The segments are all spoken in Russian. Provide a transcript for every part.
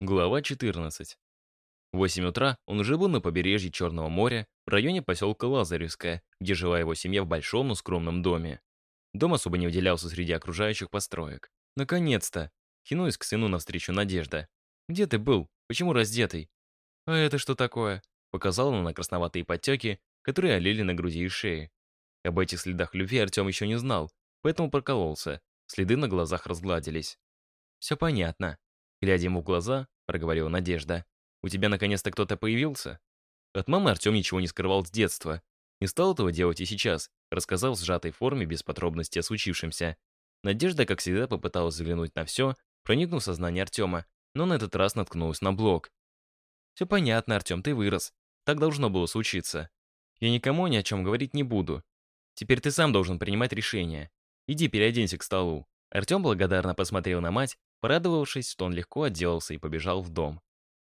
Глава 14. В 8 утра он уже был на побережье Черного моря, в районе поселка Лазаревское, где жила его семья в большом, но скромном доме. Дом особо не выделялся среди окружающих построек. Наконец-то! Кинулась к сыну навстречу Надежда. «Где ты был? Почему раздетый?» «А это что такое?» Показала она на красноватые подтеки, которые олели на груди и шее. Об этих следах любви Артем еще не знал, поэтому прокололся. Следы на глазах разгладились. «Все понятно», Глядя ему в глаза, проговорила Надежда. «У тебя наконец-то кто-то появился?» От мамы Артем ничего не скрывал с детства. Не стал этого делать и сейчас, рассказал в сжатой форме без подробностей о случившемся. Надежда, как всегда, попыталась заглянуть на все, проникнув в сознание Артема, но на этот раз наткнулась на блок. «Все понятно, Артем, ты вырос. Так должно было случиться. Я никому ни о чем говорить не буду. Теперь ты сам должен принимать решение. Иди переоденься к столу». Артем благодарно посмотрел на мать, Порадовавшись, что он легко отделался и побежал в дом.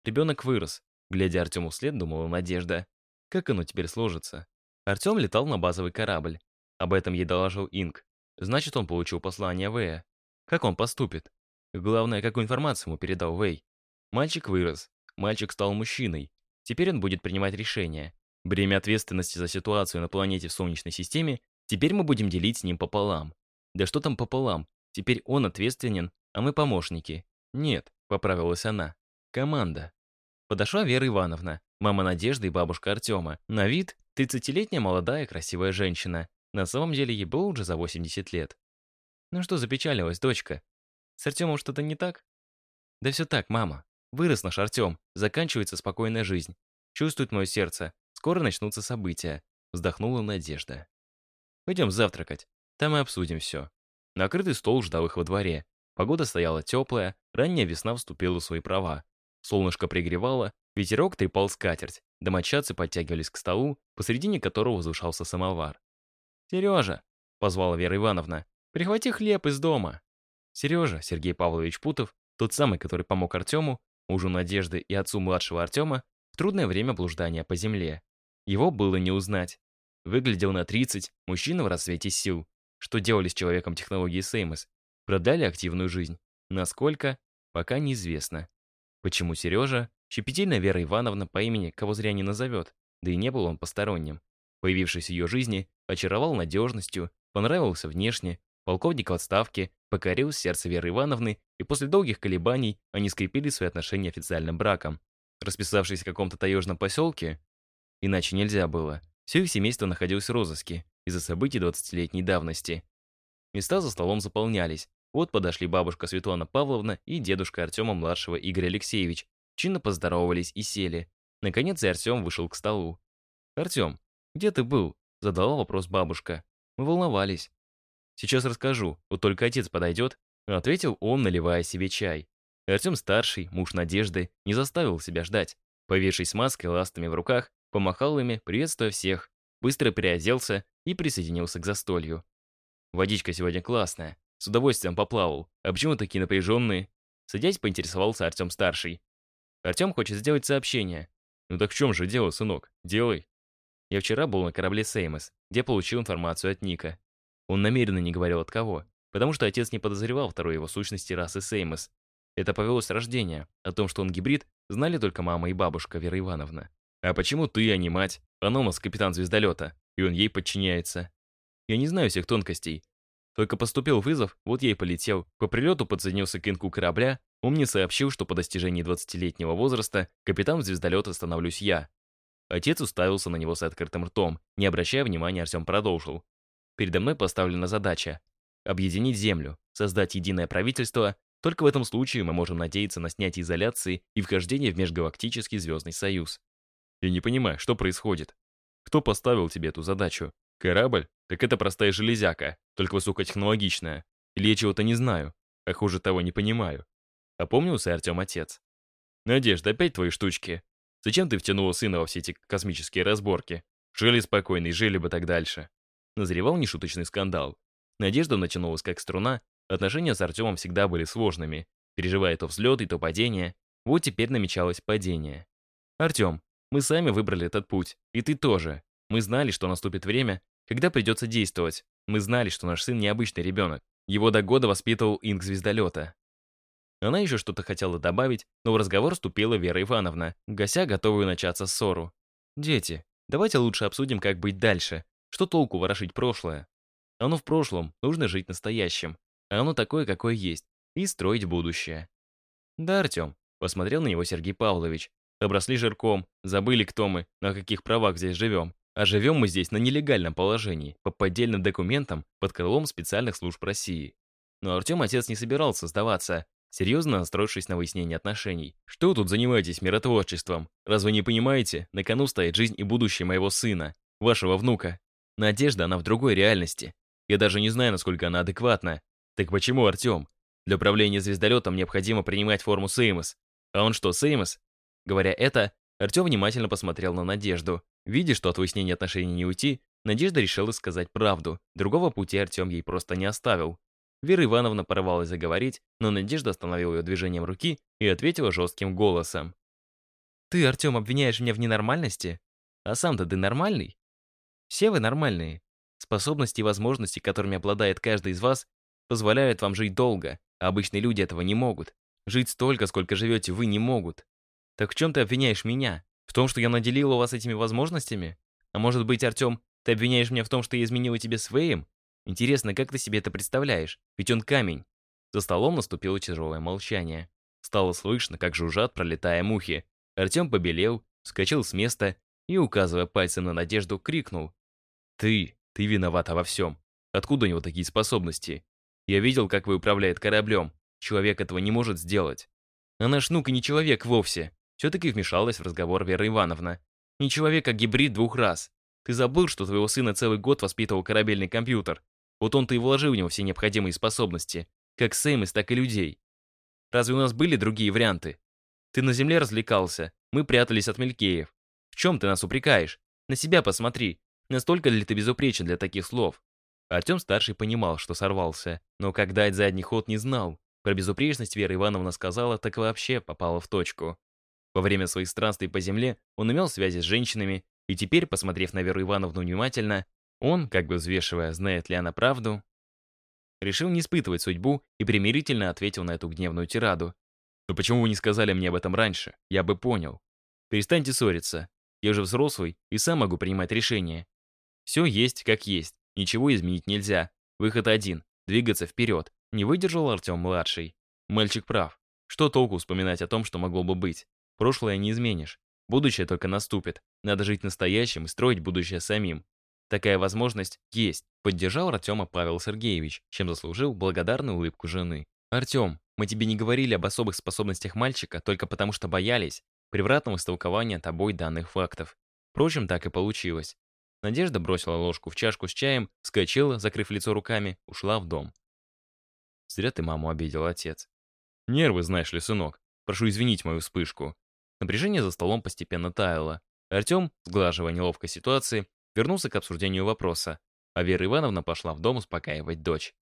Ребенок вырос. Глядя Артему вслед, думала Надежда. Как оно теперь сложится? Артем летал на базовый корабль. Об этом ей доложил Инг. Значит, он получил послание Вэя. Как он поступит? Главное, какую информацию ему передал Вэй. Мальчик вырос. Мальчик стал мужчиной. Теперь он будет принимать решения. Бремя ответственности за ситуацию на планете в Солнечной системе теперь мы будем делить с ним пополам. Да что там пополам? Теперь он ответственен а мы помощники. Нет, поправилась она. Команда. Подошла Вера Ивановна, мама Надежды и бабушка Артема. На вид 30-летняя молодая красивая женщина. На самом деле ей было уже за 80 лет. Ну что запечалилась, дочка? С Артемом что-то не так? Да все так, мама. Вырос наш Артем, заканчивается спокойная жизнь. Чувствует мое сердце. Скоро начнутся события. Вздохнула Надежда. Пойдем завтракать. Там и обсудим все. Накрытый стол ждал их во дворе. Погода стояла теплая, ранняя весна вступила в свои права. Солнышко пригревало, ветерок трепал скатерть, домочадцы подтягивались к столу, посредине которого возвышался самовар. «Сережа!» — позвала Вера Ивановна. «Прихвати хлеб из дома!» Сережа, Сергей Павлович Путов, тот самый, который помог Артему, мужу Надежды и отцу младшего Артема, в трудное время блуждания по земле. Его было не узнать. Выглядел на 30, мужчина в рассвете сил. Что делали с человеком технологии Сеймос? Продали активную жизнь. Насколько? Пока неизвестно. Почему Сережа? Щепетильная Вера Ивановна по имени кого зря не назовет, да и не был он посторонним. Появившись в ее жизни, очаровал надежностью, понравился внешне, полковник в отставке, покорил сердце Веры Ивановны, и после долгих колебаний они скрепили свои отношения официальным браком. Расписавшись в каком-то таежном поселке, иначе нельзя было, все их семейство находилось в розыске из-за событий 20-летней давности. Места за столом заполнялись, вот подошли бабушка Светлана Павловна и дедушка Артема-младшего Игорь Алексеевич. Чинно поздоровались и сели. Наконец и Артем вышел к столу. «Артем, где ты был?» — задала вопрос бабушка. «Мы волновались». «Сейчас расскажу, вот только отец подойдет», — ответил он, наливая себе чай. Артем старший, муж Надежды, не заставил себя ждать. Повешившись маской ластами в руках, помахал ими, приветствуя всех, быстро переоделся и присоединился к застолью. «Водичка сегодня классная», с удовольствием поплавал. А почему такие напряженные? Садясь, поинтересовался Артем-старший. Артем хочет сделать сообщение. Ну так в чем же дело, сынок? Делай. Я вчера был на корабле Сеймос, где получил информацию от Ника. Он намеренно не говорил от кого, потому что отец не подозревал второй его сущности расы Сеймос. Это повелось с рождения. О том, что он гибрид, знали только мама и бабушка Вера Ивановна. А почему ты, а не мать? Аномас капитан звездолета, и он ей подчиняется. Я не знаю всех тонкостей, только поступил вызов, вот я и полетел. По прилету подсоединился к инку корабля. Он мне сообщил, что по достижении 20-летнего возраста капитан звездолета становлюсь я. Отец уставился на него с открытым ртом. Не обращая внимания, Артем продолжил. Передо мной поставлена задача — объединить Землю, создать единое правительство. Только в этом случае мы можем надеяться на снятие изоляции и вхождение в Межгалактический Звездный Союз. Я не понимаю, что происходит. Кто поставил тебе эту задачу? Корабль? Так это простая железяка, только высокотехнологичная. Или я чего-то не знаю, а хуже того не понимаю. Опомнился Артем отец. Надежда, опять твои штучки. Зачем ты втянула сына во все эти космические разборки? Жили спокойно и жили бы так дальше. Назревал нешуточный скандал. Надежда натянулась как струна, отношения с Артемом всегда были сложными, переживая то взлеты, то падения. Вот теперь намечалось падение. «Артем, мы сами выбрали этот путь, и ты тоже. Мы знали, что наступит время, когда придется действовать. Мы знали, что наш сын необычный ребенок. Его до года воспитывал инк звездолета. Она еще что-то хотела добавить, но в разговор вступила Вера Ивановна, гася готовую начаться ссору. «Дети, давайте лучше обсудим, как быть дальше. Что толку ворошить прошлое? Оно в прошлом, нужно жить настоящим. А оно такое, какое есть, и строить будущее». «Да, Артем», — посмотрел на него Сергей Павлович. «Обросли жирком, забыли, кто мы, на каких правах здесь живем. А живем мы здесь на нелегальном положении, по поддельным документам под крылом специальных служб России. Но Артем отец не собирался сдаваться, серьезно настроившись на выяснение отношений. «Что тут занимаетесь миротворчеством? Разве не понимаете? На кону стоит жизнь и будущее моего сына, вашего внука. Надежда, она в другой реальности. Я даже не знаю, насколько она адекватна. Так почему, Артем? Для управления звездолетом необходимо принимать форму Сеймос. А он что, Сеймос?» Говоря это, Артем внимательно посмотрел на Надежду. Видя, что от выяснения отношений не уйти, Надежда решила сказать правду. Другого пути Артем ей просто не оставил. Вера Ивановна порывалась заговорить, но Надежда остановила ее движением руки и ответила жестким голосом. «Ты, Артем, обвиняешь меня в ненормальности? А сам-то ты нормальный? Все вы нормальные. Способности и возможности, которыми обладает каждый из вас, позволяют вам жить долго, а обычные люди этого не могут. Жить столько, сколько живете вы, не могут. Так в чем ты обвиняешь меня? В том, что я наделила вас этими возможностями? А может быть, Артем, ты обвиняешь меня в том, что я изменила тебе своим? Интересно, как ты себе это представляешь? Ведь он камень. За столом наступило тяжелое молчание. Стало слышно, как жужжат, пролетая мухи. Артем побелел, вскочил с места и, указывая пальцем на Надежду, крикнул. «Ты, ты виновата во всем. Откуда у него такие способности? Я видел, как вы управляет кораблем. Человек этого не может сделать. А наш внук и не человек вовсе. Все-таки вмешалась в разговор Вера Ивановна. Не человек, а гибрид двух раз. Ты забыл, что твоего сына целый год воспитывал корабельный компьютер. Вот он-то и вложил в него все необходимые способности. Как Сеймис, так и людей. Разве у нас были другие варианты? Ты на земле развлекался, мы прятались от Мелькеев. В чем ты нас упрекаешь? На себя посмотри. Настолько ли ты безупречен для таких слов? Артем-старший понимал, что сорвался, но как дать задний ход не знал. Про безупречность Вера Ивановна сказала, так вообще попала в точку. Во время своих странствий по земле он имел связи с женщинами, и теперь, посмотрев на Веру Ивановну внимательно, он, как бы взвешивая, знает ли она правду, решил не испытывать судьбу и примирительно ответил на эту гневную тираду. «Но почему вы не сказали мне об этом раньше? Я бы понял. Перестаньте ссориться. Я же взрослый и сам могу принимать решения. Все есть, как есть. Ничего изменить нельзя. Выход один — двигаться вперед. Не выдержал Артем-младший. Мальчик прав. Что толку вспоминать о том, что могло бы быть? Прошлое не изменишь. Будущее только наступит. Надо жить настоящим и строить будущее самим. Такая возможность есть, поддержал Артема Павел Сергеевич, чем заслужил благодарную улыбку жены. Артем, мы тебе не говорили об особых способностях мальчика только потому, что боялись превратного истолкования тобой данных фактов. Впрочем, так и получилось. Надежда бросила ложку в чашку с чаем, вскочила, закрыв лицо руками, ушла в дом. Зря ты маму обидел, отец. Нервы, знаешь ли, сынок. Прошу извинить мою вспышку. Напряжение за столом постепенно таяло. Артем, сглаживая неловкой ситуации, вернулся к обсуждению вопроса, а Вера Ивановна пошла в дом успокаивать дочь.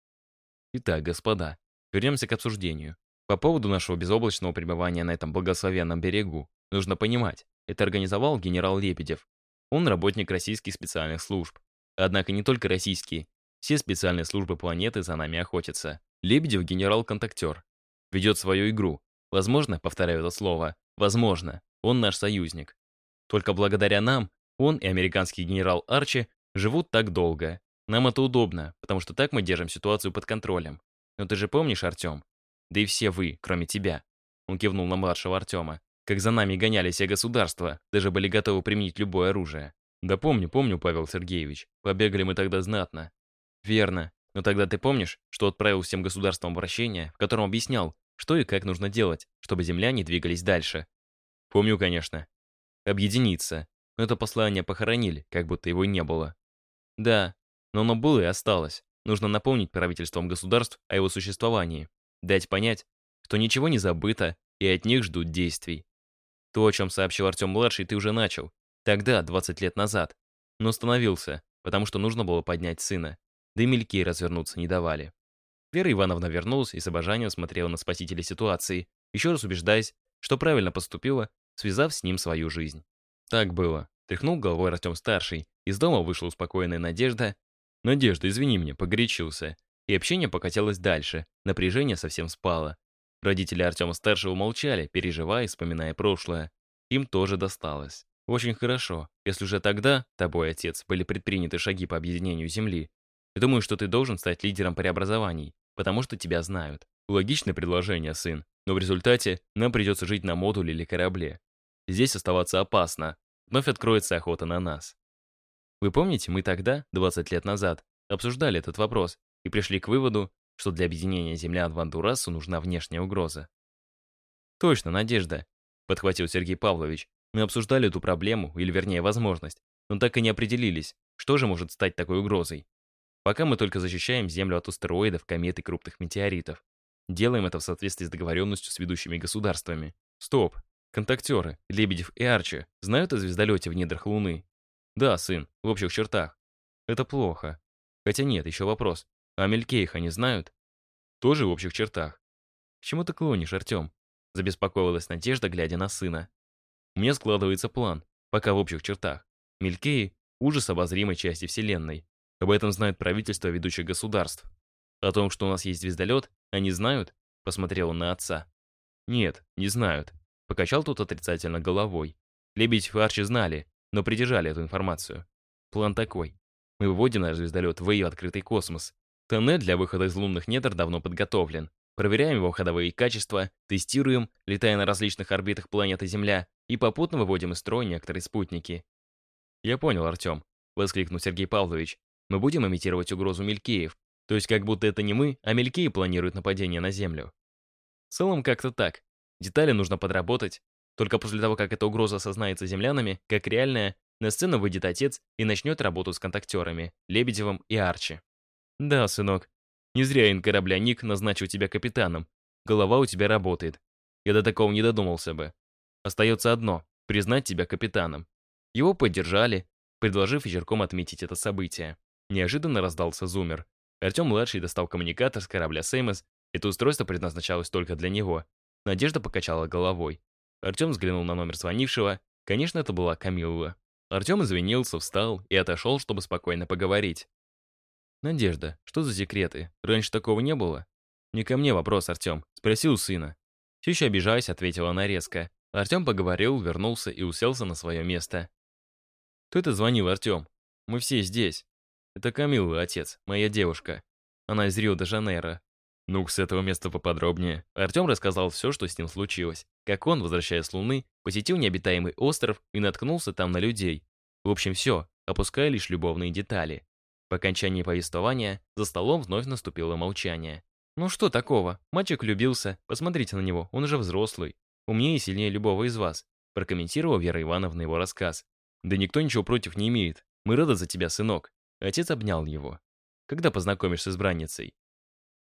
Итак, господа, вернемся к обсуждению. По поводу нашего безоблачного пребывания на этом благословенном берегу, нужно понимать, это организовал генерал Лебедев. Он работник российских специальных служб. Однако не только российские. Все специальные службы планеты за нами охотятся. Лебедев генерал-контактер. Ведет свою игру. Возможно, повторяю это слово, возможно, он наш союзник. Только благодаря нам он и американский генерал Арчи живут так долго. Нам это удобно, потому что так мы держим ситуацию под контролем. Но ты же помнишь, Артем? Да и все вы, кроме тебя. Он кивнул на младшего Артема. Как за нами гоняли все государства, даже были готовы применить любое оружие. Да помню, помню, Павел Сергеевич. Побегали мы тогда знатно. Верно. Но тогда ты помнишь, что отправил всем государствам обращение, в котором объяснял, что и как нужно делать, чтобы земляне двигались дальше? Помню, конечно. Объединиться, но это послание похоронили, как будто его не было. Да, но оно было и осталось. Нужно напомнить правительствам государств о его существовании, дать понять, что ничего не забыто и от них ждут действий. То, о чем сообщил Артем-младший, ты уже начал. Тогда, 20 лет назад. Но остановился, потому что нужно было поднять сына. Да и мельки развернуться не давали. Вера Ивановна вернулась и с обожанием смотрела на спасителя ситуации, еще раз убеждаясь, что правильно поступила, связав с ним свою жизнь. Так было. Тряхнул головой Артем-старший. Из дома вышла успокоенная Надежда. «Надежда, извини меня, погорячился». И общение покатилось дальше. Напряжение совсем спало. Родители Артема-старшего молчали, переживая и вспоминая прошлое. Им тоже досталось. Очень хорошо, если уже тогда, тобой, отец, были предприняты шаги по объединению Земли. Я думаю, что ты должен стать лидером преобразований, потому что тебя знают. Логичное предложение, сын, но в результате нам придется жить на модуле или корабле. Здесь оставаться опасно. Вновь откроется охота на нас. Вы помните, мы тогда, 20 лет назад, обсуждали этот вопрос и пришли к выводу, что для объединения землян в Андурасу нужна внешняя угроза. «Точно, Надежда», — подхватил Сергей Павлович. «Мы обсуждали эту проблему, или вернее возможность, но так и не определились, что же может стать такой угрозой. Пока мы только защищаем Землю от астероидов, комет и крупных метеоритов. Делаем это в соответствии с договоренностью с ведущими государствами. Стоп. Контактеры, Лебедев и Арчи, знают о звездолете в недрах Луны? Да, сын, в общих чертах. Это плохо. Хотя нет, еще вопрос. А Мелькейх они знают? Тоже в общих чертах. К чему ты клонишь, Артем? Забеспокоилась Надежда, глядя на сына. У меня складывается план, пока в общих чертах. Мелькеи — ужас обозримой части Вселенной. Об этом знают правительства ведущих государств. О том, что у нас есть звездолет, они знают? Посмотрел он на отца. Нет, не знают. Покачал тот отрицательно головой. Лебедь и Арчи знали, но придержали эту информацию. План такой. Мы выводим наш звездолет в ее открытый космос. Тоннель для выхода из лунных недр давно подготовлен. Проверяем его ходовые качества, тестируем, летая на различных орбитах планеты Земля, и попутно выводим из строя некоторые спутники. «Я понял, Артем», — воскликнул Сергей Павлович. «Мы будем имитировать угрозу Мелькеев, то есть как будто это не мы, а Мелькеи планируют нападение на Землю». В целом как-то так. Детали нужно подработать. Только после того, как эта угроза осознается землянами, как реальная, на сцену выйдет отец и начнет работу с контактерами, Лебедевым и Арчи. «Да, сынок, не зря ин корабля Ник назначил тебя капитаном. Голова у тебя работает. Я до такого не додумался бы. Остается одно — признать тебя капитаном». Его поддержали, предложив вечерком отметить это событие. Неожиданно раздался зумер. Артем-младший достал коммуникатор с корабля Сеймос. Это устройство предназначалось только для него. Надежда покачала головой. Артем взглянул на номер звонившего. Конечно, это была Камилла. Артем извинился, встал и отошел, чтобы спокойно поговорить. «Надежда, что за секреты? Раньше такого не было?» «Не ко мне вопрос, Артем. Спроси у сына». Еще обижаясь, ответила она резко. Артем поговорил, вернулся и уселся на свое место. «Кто это звонил, Артем? Мы все здесь. Это Камилла, отец, моя девушка. Она из Рио-де-Жанейро. Ну, с этого места поподробнее. Артем рассказал все, что с ним случилось. Как он, возвращаясь с Луны, посетил необитаемый остров и наткнулся там на людей. В общем, все, опуская лишь любовные детали. По окончании повествования за столом вновь наступило молчание. «Ну что такого? Мальчик влюбился. Посмотрите на него, он уже взрослый. Умнее и сильнее любого из вас», прокомментировала Вера Ивановна его рассказ. «Да никто ничего против не имеет. Мы рады за тебя, сынок». Отец обнял его. «Когда познакомишься с избранницей?»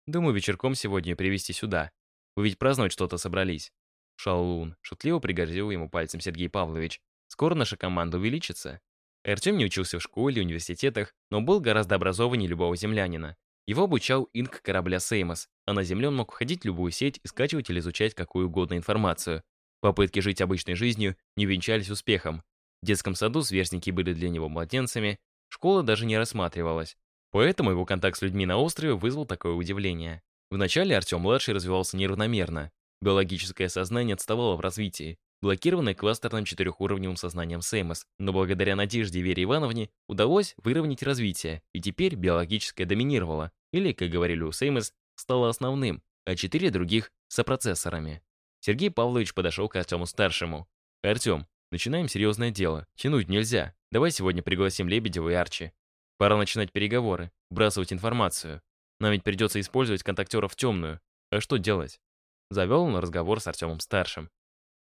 Думаю, вечерком сегодня привезти сюда. Вы ведь праздновать что-то собрались. Шалун шутливо пригрозил ему пальцем Сергей Павлович. Скоро наша команда увеличится. Артем не учился в школе, университетах, но был гораздо образованнее любого землянина. Его обучал инк корабля Сеймос, а на Земле он мог входить в любую сеть и скачивать или изучать какую угодно информацию. Попытки жить обычной жизнью не венчались успехом. В детском саду сверстники были для него младенцами, школа даже не рассматривалась. Поэтому его контакт с людьми на острове вызвал такое удивление. Вначале Артем-младший развивался неравномерно. Биологическое сознание отставало в развитии, блокированное кластерным четырехуровневым сознанием Сеймос, но благодаря Надежде и Вере Ивановне удалось выровнять развитие, и теперь биологическое доминировало, или, как говорили у Сеймос, стало основным, а четыре других — сопроцессорами. Сергей Павлович подошел к Артему-старшему. «Артем, начинаем серьезное дело. Тянуть нельзя. Давай сегодня пригласим Лебедева и Арчи. Пора начинать переговоры, бросать информацию. Нам ведь придется использовать контактеров в темную. А что делать? Завел он разговор с Артемом-старшим.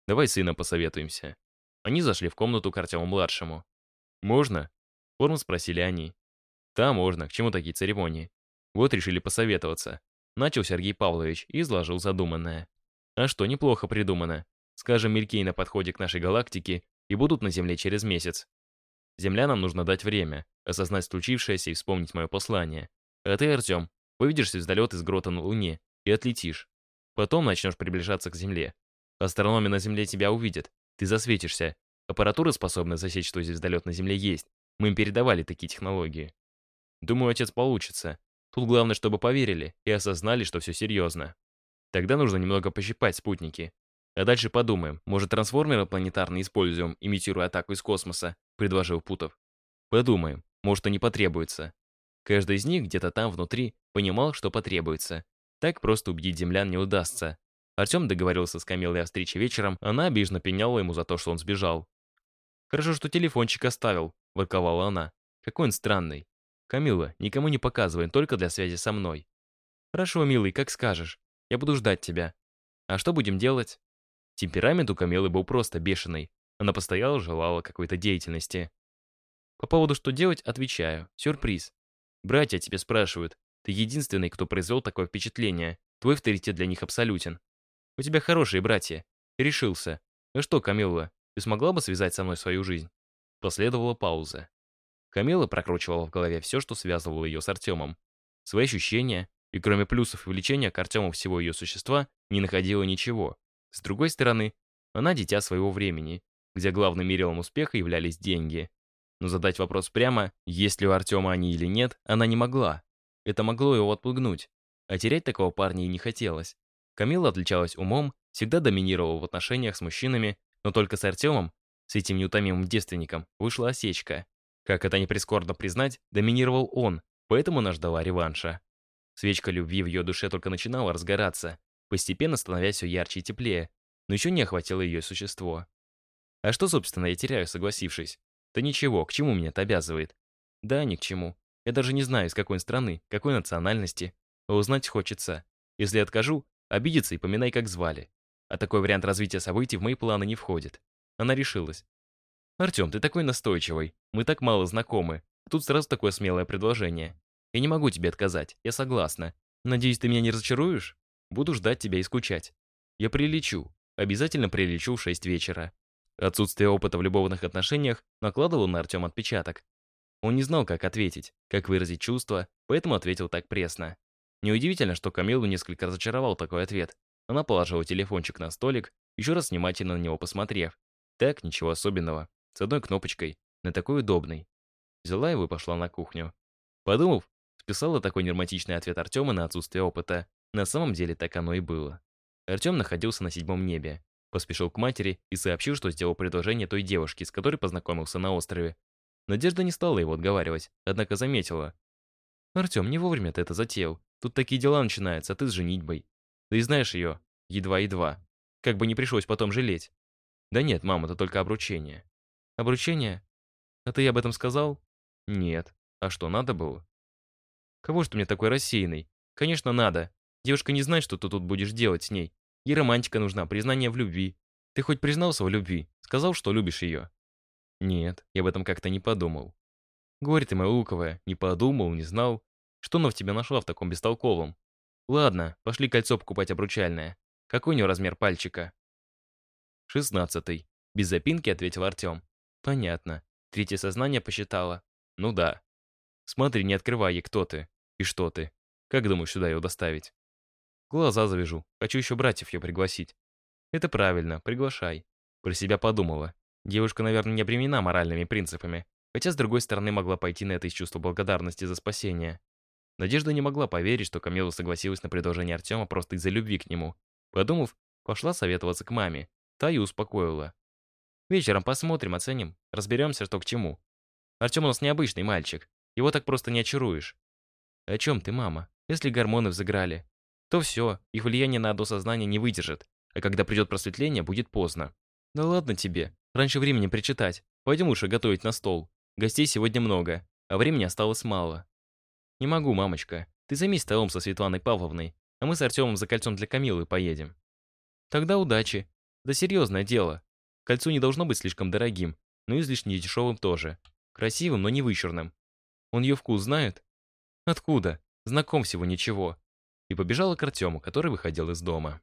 Давай сына посоветуемся. Они зашли в комнату к Артему-младшему. «Можно?» — форму спросили они. «Да, можно. К чему такие церемонии?» Вот решили посоветоваться. Начал Сергей Павлович и изложил задуманное. А что, неплохо придумано. Скажем, Мелькей на подходе к нашей галактике и будут на Земле через месяц. Землянам нужно дать время, осознать случившееся и вспомнить мое послание. А ты, Артем, выведешь звездолет из грота на Луне и отлетишь. Потом начнешь приближаться к Земле. Астрономы на Земле тебя увидят. Ты засветишься. Аппаратура, способная засечь, что звездолет на Земле есть. Мы им передавали такие технологии. Думаю, отец получится. Тут главное, чтобы поверили и осознали, что все серьезно. Тогда нужно немного пощипать спутники. А дальше подумаем, может трансформеры планетарные используем, имитируя атаку из космоса, предложил Путов. Подумаем, может они потребуются. Каждый из них где-то там внутри понимал, что потребуется. Так просто убедить землян не удастся. Артем договорился с Камилой о встрече вечером, она обиженно пеняла ему за то, что он сбежал. «Хорошо, что телефончик оставил», — ворковала она. «Какой он странный. Камила, никому не показывай, только для связи со мной». «Хорошо, милый, как скажешь. Я буду ждать тебя. А что будем делать?» Темперамент у Камилы был просто бешеный. Она постоянно желала какой-то деятельности. По поводу что делать, отвечаю. Сюрприз. Братья тебе спрашивают. Ты единственный, кто произвел такое впечатление. Твой авторитет для них абсолютен. У тебя хорошие братья. решился. Ну что, Камилла, ты смогла бы связать со мной свою жизнь? Последовала пауза. Камила прокручивала в голове все, что связывало ее с Артемом. Свои ощущения, и кроме плюсов и влечения к Артему всего ее существа, не находила ничего. С другой стороны, она дитя своего времени, где главным мерилом успеха являлись деньги. Но задать вопрос прямо, есть ли у Артема они или нет, она не могла. Это могло его отпугнуть. А терять такого парня и не хотелось. Камила отличалась умом, всегда доминировала в отношениях с мужчинами, но только с Артемом, с этим неутомимым девственником, вышла осечка. Как это не прискорбно признать, доминировал он, поэтому она ждала реванша. Свечка любви в ее душе только начинала разгораться, постепенно становясь все ярче и теплее, но еще не охватило ее существо. А что, собственно, я теряю, согласившись? Да ничего, к чему меня это обязывает? Да, ни к чему. Я даже не знаю, из какой страны, какой национальности. А узнать хочется. Если откажу, обидеться и поминай, как звали. А такой вариант развития событий в мои планы не входит. Она решилась. «Артем, ты такой настойчивый. Мы так мало знакомы. Тут сразу такое смелое предложение. Я не могу тебе отказать. Я согласна. Надеюсь, ты меня не разочаруешь? Буду ждать тебя и скучать. Я прилечу. Обязательно прилечу в 6 вечера». Отсутствие опыта в любовных отношениях накладывало на Артем отпечаток. Он не знал, как ответить, как выразить чувства, поэтому ответил так пресно. Неудивительно, что Камилу несколько разочаровал такой ответ. Она положила телефончик на столик, еще раз внимательно на него посмотрев. Так, ничего особенного. С одной кнопочкой, на такой удобной. Взяла его и пошла на кухню. Подумав, списала такой нерматичный ответ Артема на отсутствие опыта. На самом деле так оно и было. Артем находился на седьмом небе. Поспешил к матери и сообщил, что сделал предложение той девушке, с которой познакомился на острове, Надежда не стала его отговаривать, однако заметила. «Артем, не вовремя ты это затеял. Тут такие дела начинаются, а ты с женитьбой. Да и знаешь ее, едва-едва. Как бы не пришлось потом жалеть». «Да нет, мама, это только обручение». «Обручение? А ты об этом сказал?» «Нет. А что, надо было?» «Кого ж ты мне такой рассеянный? Конечно, надо. Девушка не знает, что ты тут будешь делать с ней. Ей романтика нужна, признание в любви. Ты хоть признался в любви? Сказал, что любишь ее?» Нет, я об этом как-то не подумал. Горе ты, моя луковая, не подумал, не знал. Что она в тебя нашла в таком бестолковом? Ладно, пошли кольцо покупать обручальное. Какой у него размер пальчика? Шестнадцатый. Без запинки ответил Артем. Понятно. Третье сознание посчитало. Ну да. Смотри, не открывай ей, кто ты. И что ты. Как думаешь сюда ее доставить? Глаза завяжу. Хочу еще братьев ее пригласить. Это правильно, приглашай. Про себя подумала. Девушка, наверное, не обременена моральными принципами, хотя, с другой стороны, могла пойти на это из чувства благодарности за спасение. Надежда не могла поверить, что Камила согласилась на предложение Артема просто из-за любви к нему. Подумав, пошла советоваться к маме. Та и успокоила. «Вечером посмотрим, оценим, разберемся, что к чему. Артем у нас необычный мальчик, его так просто не очаруешь». «О чем ты, мама? Если гормоны взыграли, то все, их влияние на сознание не выдержит, а когда придет просветление, будет поздно». «Да ладно тебе, Раньше времени причитать. Пойдем лучше готовить на стол. Гостей сегодня много, а времени осталось мало. Не могу, мамочка. Ты займись столом со Светланой Павловной, а мы с Артемом за кольцом для Камилы поедем. Тогда удачи. Да серьезное дело. Кольцо не должно быть слишком дорогим, но излишне дешевым тоже. Красивым, но не вычурным. Он ее вкус знает? Откуда? Знаком всего ничего. И побежала к Артему, который выходил из дома.